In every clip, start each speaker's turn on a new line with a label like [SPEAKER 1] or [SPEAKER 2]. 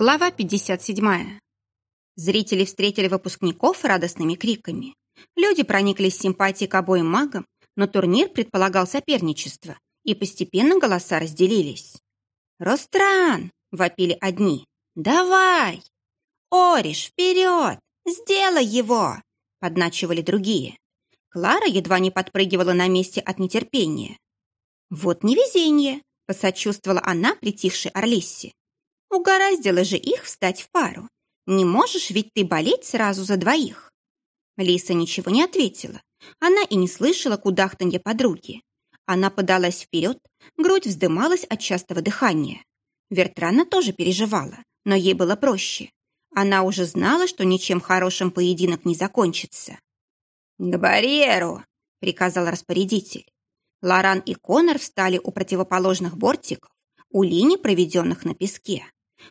[SPEAKER 1] Глава 57. Зрители встретили выпускников радостными криками. Люди прониклись симпатией к обоим магам, но турнир предполагал соперничество, и постепенно голоса разделились. «Ростран!» — вопили одни. «Давай!» «Ориш, вперед! Сделай его!» — подначивали другие. Клара едва не подпрыгивала на месте от нетерпения. «Вот невезение!» — посочувствовала она притихшей Орлиссе. Угораздило же их встать в пару. Не можешь ведь ты болеть сразу за двоих. Лиса ничего не ответила. Она и не слышала кудахтанья подруги. Она подалась вперед, грудь вздымалась от частого дыхания. Вертрана тоже переживала, но ей было проще. Она уже знала, что ничем хорошим поединок не закончится. «К барьеру!» — приказал распорядитель. Лоран и Конор встали у противоположных бортиков, у линий, проведенных на песке.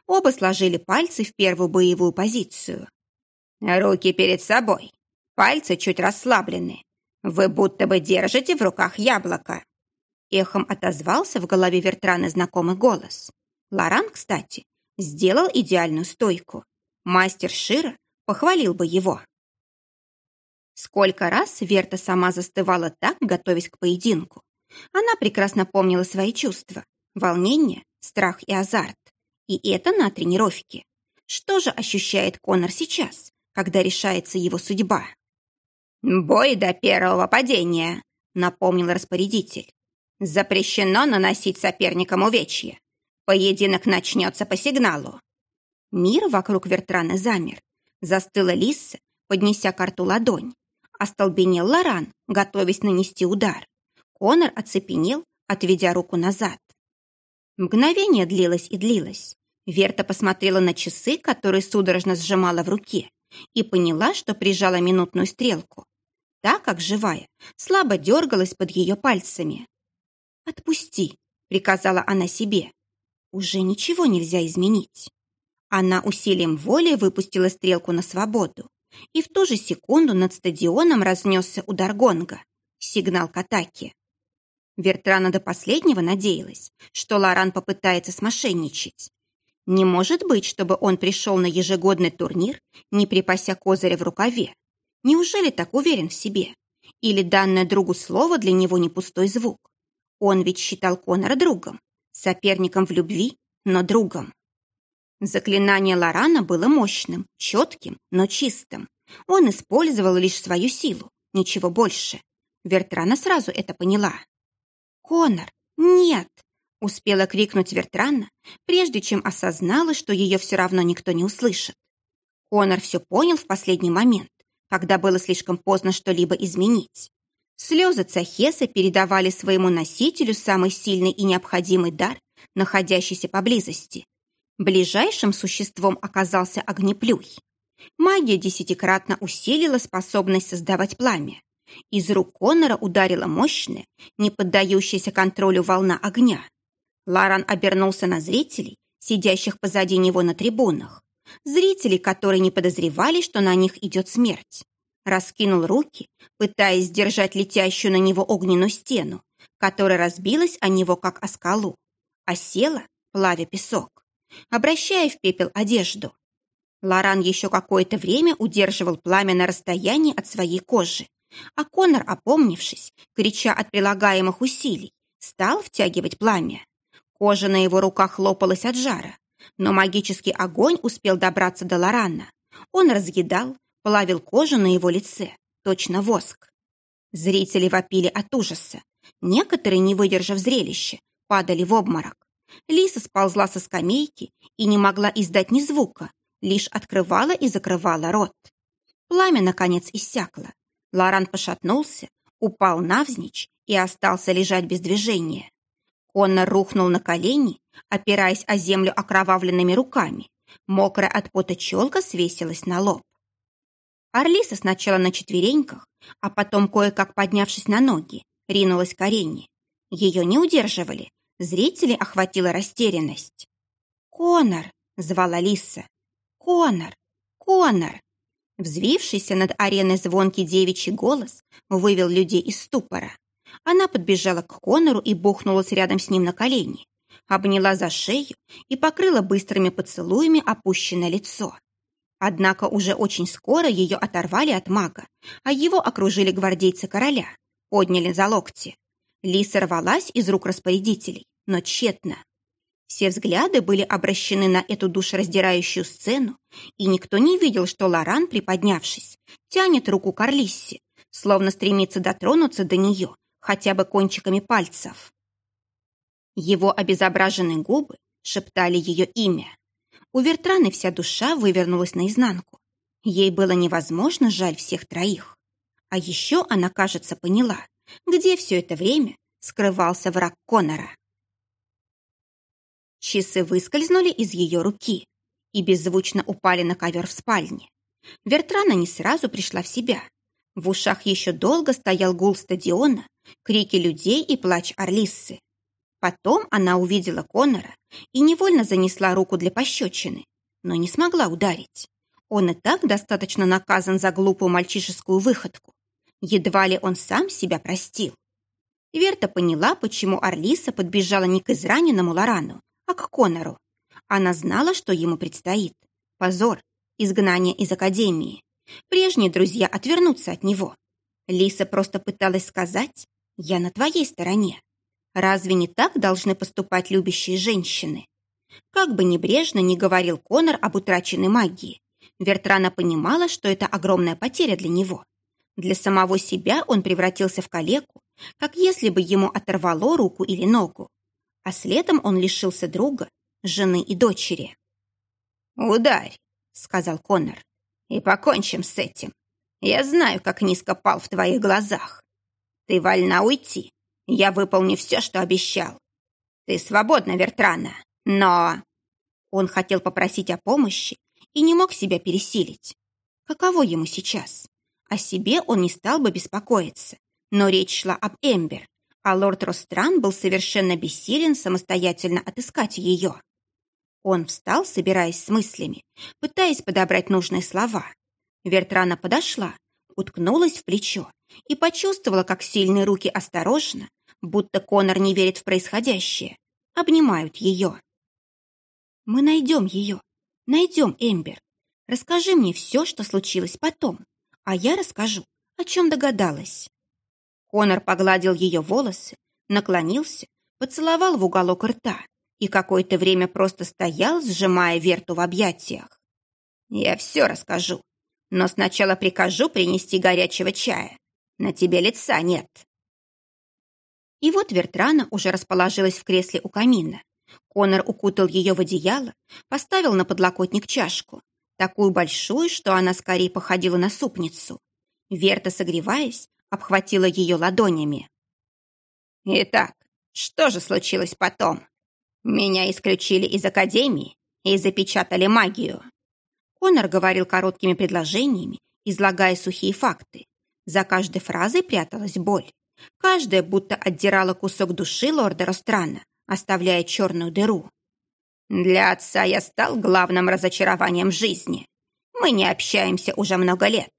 [SPEAKER 1] Оба сложили пальцы в первую боевую позицию. «Руки перед собой. Пальцы чуть расслаблены. Вы будто бы держите в руках яблоко». Эхом отозвался в голове Вертрана знакомый голос. Лоран, кстати, сделал идеальную стойку. Мастер Шира похвалил бы его. Сколько раз Верта сама застывала так, готовясь к поединку. Она прекрасно помнила свои чувства. Волнение, страх и азарт. И это на тренировке. Что же ощущает Конор сейчас, когда решается его судьба? «Бой до первого падения», — напомнил распорядитель. «Запрещено наносить соперникам увечья. Поединок начнется по сигналу». Мир вокруг Вертрана замер. Застыла Лисса, поднеся карту ладонь. Остолбенел Лоран, готовясь нанести удар. Конор оцепенел, отведя руку назад. Мгновение длилось и длилось. Верта посмотрела на часы, которые судорожно сжимала в руке, и поняла, что прижала минутную стрелку. Так, как живая, слабо дергалась под ее пальцами. «Отпусти», — приказала она себе. «Уже ничего нельзя изменить». Она усилием воли выпустила стрелку на свободу, и в ту же секунду над стадионом разнесся удар гонга. Сигнал к атаке. Вертрана до последнего надеялась, что Лоран попытается смошенничать, не может быть, чтобы он пришел на ежегодный турнир, не припася козыря в рукаве. Неужели так уверен в себе? Или данное другу слово для него не пустой звук? Он ведь считал Конора другом, соперником в любви, но другом. Заклинание Лорана было мощным, четким, но чистым. Он использовал лишь свою силу, ничего больше. Вертрана сразу это поняла. «Конор, нет!» Успела крикнуть Вертрана, прежде чем осознала, что ее все равно никто не услышит. Конор все понял в последний момент, когда было слишком поздно что-либо изменить. Слезы Цахеса передавали своему носителю самый сильный и необходимый дар, находящийся поблизости. Ближайшим существом оказался огнеплюй. Магия десятикратно усилила способность создавать пламя. Из рук Конора ударила мощная, не поддающаяся контролю волна огня. Ларан обернулся на зрителей, сидящих позади него на трибунах. Зрителей, которые не подозревали, что на них идет смерть. Раскинул руки, пытаясь сдержать летящую на него огненную стену, которая разбилась о него, как о скалу, а села, плавя песок, обращая в пепел одежду. Лоран еще какое-то время удерживал пламя на расстоянии от своей кожи, а Конор, опомнившись, крича от прилагаемых усилий, стал втягивать пламя. Кожа на его руках лопалась от жара, но магический огонь успел добраться до Лорана. Он разъедал, плавил кожу на его лице, точно воск. Зрители вопили от ужаса. Некоторые, не выдержав зрелища, падали в обморок. Лиса сползла со скамейки и не могла издать ни звука, лишь открывала и закрывала рот. Пламя, наконец, иссякло. Лоран пошатнулся, упал навзничь и остался лежать без движения. Коннор рухнул на колени, опираясь о землю окровавленными руками. Мокрая от пота челка свесилась на лоб. Орлиса сначала на четвереньках, а потом, кое-как поднявшись на ноги, ринулась к арене. Ее не удерживали. Зрители охватила растерянность. «Конор!» — звала Лиса. «Конор! Конор!» Взвившийся над ареной звонкий девичий голос вывел людей из ступора. Она подбежала к Конору и бухнулась рядом с ним на колени. обняла за шею и покрыла быстрыми поцелуями опущенное лицо. Однако уже очень скоро ее оторвали от мага, а его окружили гвардейцы короля, подняли за локти. Лиса рвалась из рук распорядителей, но тщетно. Все взгляды были обращены на эту душераздирающую сцену, и никто не видел, что Лоран, приподнявшись, тянет руку к Арлиссе, словно стремится дотронуться до нее хотя бы кончиками пальцев. Его обезображенные губы шептали ее имя. У Вертраны вся душа вывернулась наизнанку. Ей было невозможно жаль всех троих. А еще она, кажется, поняла, где все это время скрывался враг Конора. Часы выскользнули из ее руки и беззвучно упали на ковер в спальне. Вертрана не сразу пришла в себя. В ушах еще долго стоял гул стадиона, крики людей и плач Орлиссы. Потом она увидела Конора и невольно занесла руку для пощечины, но не смогла ударить. Он и так достаточно наказан за глупую мальчишескую выходку. Едва ли он сам себя простил. Верта поняла, почему Орлиса подбежала не к израненному Лорану, а к Конору. Она знала, что ему предстоит. Позор, изгнание из академии. Прежние друзья отвернутся от него. Лиса просто пыталась сказать «Я на твоей стороне». Разве не так должны поступать любящие женщины? Как бы небрежно ни говорил Конор об утраченной магии, Вертрана понимала, что это огромная потеря для него. Для самого себя он превратился в калеку, как если бы ему оторвало руку или ногу а следом он лишился друга, жены и дочери. «Ударь», — сказал Конор, — «и покончим с этим. Я знаю, как низко пал в твоих глазах. Ты вольна уйти. Я выполню все, что обещал. Ты свободна, Вертрана, но...» Он хотел попросить о помощи и не мог себя пересилить. Каково ему сейчас? О себе он не стал бы беспокоиться, но речь шла об Эмбер, а лорд Ростран был совершенно бессилен самостоятельно отыскать ее. Он встал, собираясь с мыслями, пытаясь подобрать нужные слова. Вертрана подошла, уткнулась в плечо и почувствовала, как сильные руки осторожно, будто Конор не верит в происходящее, обнимают ее. «Мы найдем ее, найдем Эмбер. Расскажи мне все, что случилось потом, а я расскажу, о чем догадалась». Конор погладил ее волосы, наклонился, поцеловал в уголок рта и какое-то время просто стоял, сжимая Верту в объятиях. «Я все расскажу, но сначала прикажу принести горячего чая. На тебе лица нет». И вот Вертрана уже расположилась в кресле у камина. Конор укутал ее в одеяло, поставил на подлокотник чашку, такую большую, что она скорее походила на супницу. Верта, согреваясь, обхватила ее ладонями. «Итак, что же случилось потом? Меня исключили из академии и запечатали магию». Конор говорил короткими предложениями, излагая сухие факты. За каждой фразой пряталась боль. Каждая будто отдирала кусок души лорда Ространа, оставляя черную дыру. «Для отца я стал главным разочарованием жизни. Мы не общаемся уже много лет.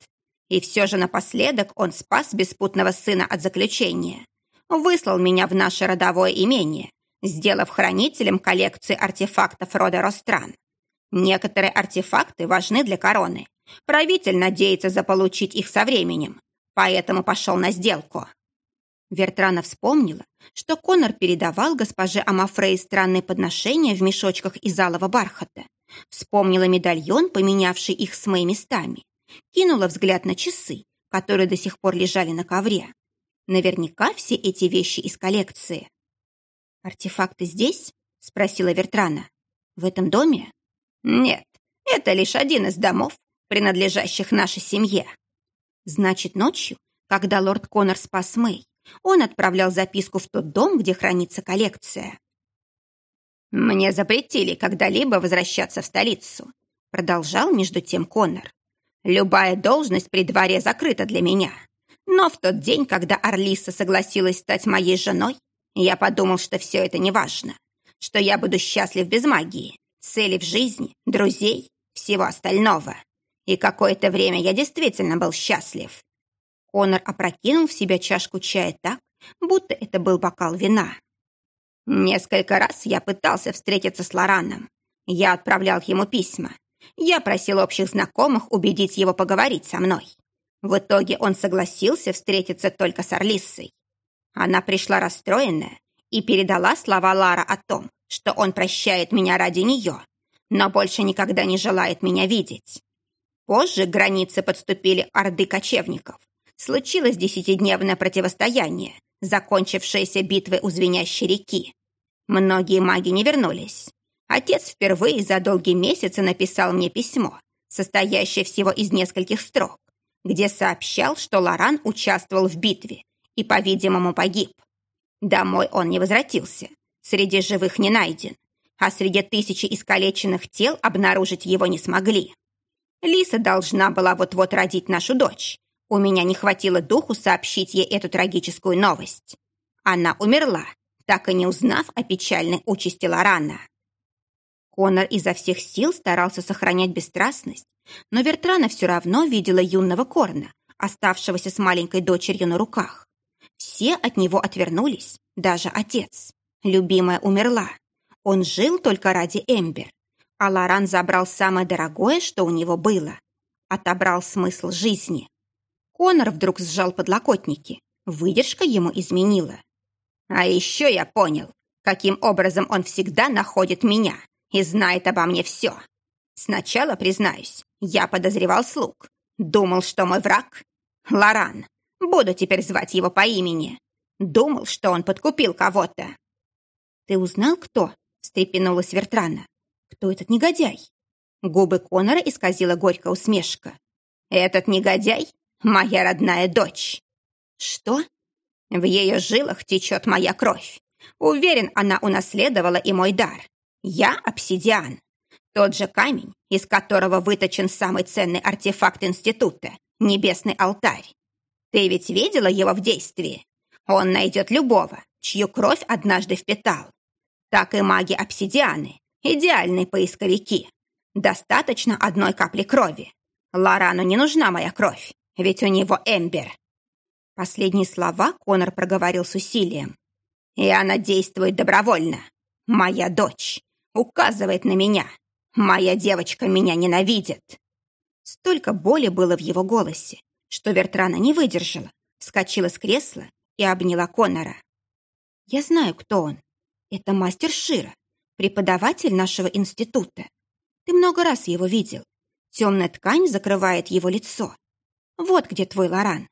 [SPEAKER 1] И все же напоследок он спас беспутного сына от заключения. Выслал меня в наше родовое имение, сделав хранителем коллекции артефактов рода Ростран. Некоторые артефакты важны для короны. Правитель надеется заполучить их со временем, поэтому пошел на сделку. Вертрана вспомнила, что Конор передавал госпоже Амафрей странные подношения в мешочках из алого бархата. Вспомнила медальон, поменявший их с Мэй местами. Кинула взгляд на часы, которые до сих пор лежали на ковре. Наверняка все эти вещи из коллекции. «Артефакты здесь?» — спросила Вертрана. «В этом доме?» «Нет, это лишь один из домов, принадлежащих нашей семье». «Значит, ночью, когда лорд Коннор спас Мэй, он отправлял записку в тот дом, где хранится коллекция». «Мне запретили когда-либо возвращаться в столицу», продолжал между тем Коннор. Любая должность при дворе закрыта для меня. Но в тот день, когда Орлиса согласилась стать моей женой, я подумал, что все это не важно, что я буду счастлив без магии, цели в жизни, друзей, всего остального. И какое-то время я действительно был счастлив. Конор опрокинул в себя чашку чая так, будто это был бокал вина. Несколько раз я пытался встретиться с Лораном. Я отправлял ему письма. Я просил общих знакомых убедить его поговорить со мной. В итоге он согласился встретиться только с Орлиссой. Она пришла расстроенная и передала слова Лара о том, что он прощает меня ради нее, но больше никогда не желает меня видеть. Позже к границе подступили орды кочевников. Случилось десятидневное противостояние, закончившееся битвой у звенящей реки. Многие маги не вернулись. Отец впервые за долгие месяцы написал мне письмо, состоящее всего из нескольких строк, где сообщал, что Лоран участвовал в битве и, по-видимому, погиб. Домой он не возвратился, среди живых не найден, а среди тысячи искалеченных тел обнаружить его не смогли. Лиса должна была вот-вот родить нашу дочь. У меня не хватило духу сообщить ей эту трагическую новость. Она умерла, так и не узнав о печальной участи Лорана. Конор изо всех сил старался сохранять бесстрастность, но Вертрана все равно видела юного Корна, оставшегося с маленькой дочерью на руках. Все от него отвернулись, даже отец. Любимая умерла. Он жил только ради Эмбер. А Лоран забрал самое дорогое, что у него было. Отобрал смысл жизни. Конор вдруг сжал подлокотники. Выдержка ему изменила. А еще я понял, каким образом он всегда находит меня и знает обо мне все. Сначала, признаюсь, я подозревал слуг. Думал, что мой враг — Лоран. Буду теперь звать его по имени. Думал, что он подкупил кого-то. «Ты узнал, кто?» — встрепенулась Вертрана. «Кто этот негодяй?» Губы Конора исказила горькая усмешка. «Этот негодяй — моя родная дочь». «Что?» «В ее жилах течет моя кровь. Уверен, она унаследовала и мой дар. Я обсидиан. Тот же камень, из которого выточен самый ценный артефакт Института — небесный алтарь. Ты ведь видела его в действии? Он найдет любого, чью кровь однажды впитал. Так и маги-обсидианы — идеальные поисковики. Достаточно одной капли крови. Лорану не нужна моя кровь, ведь у него Эмбер. Последние слова Конор проговорил с усилием. И она действует добровольно. Моя дочь указывает на меня. Моя девочка меня ненавидит. Столько боли было в его голосе, что Вертрана не выдержала, вскочила с кресла и обняла Конора. «Я знаю, кто он. Это мастер Шира, преподаватель нашего института. Ты много раз его видел. Темная ткань закрывает его лицо. Вот где твой Лоран.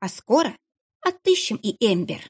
[SPEAKER 1] А скоро отыщем и Эмбер».